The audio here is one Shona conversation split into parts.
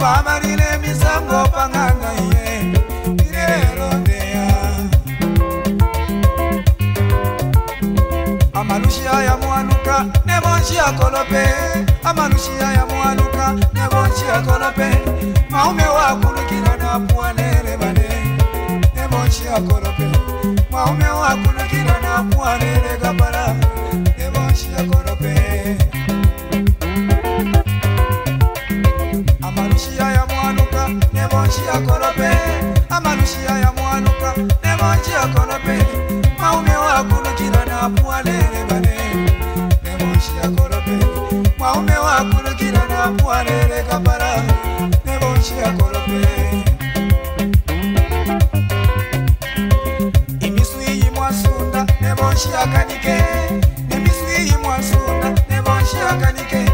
vamarile misango panganga ye irerodeya amalusia ya mwanuka nemonji akolope amalusia ya mwanuka nemonji akolope maume wakunukila na pwanelebane nemonji akolope maume wakunukila na pwanelekapala manji ya korope amanushi aya mwanuka ne manji ya korope maume wakunukira na puwa lelebane ne manji ya korope maume wakunukira na puwa lele kapara ne manji ya korope. imisu iyi mwasunda ne manji ya kanike imisu iyi mwasunda ne manji ya kanike.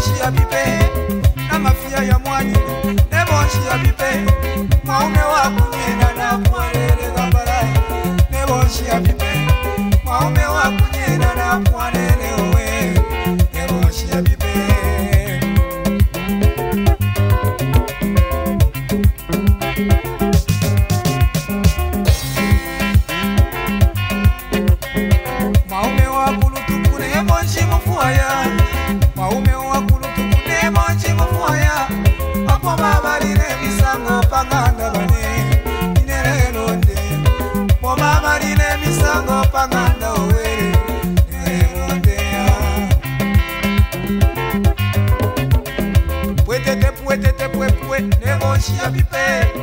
neboshia bibe na mafia ya mwanyi neboshia bibe maume wakunyenda na mwanene gambara neboshia bibe maume wakunyenda na mwanene Achia Bipé.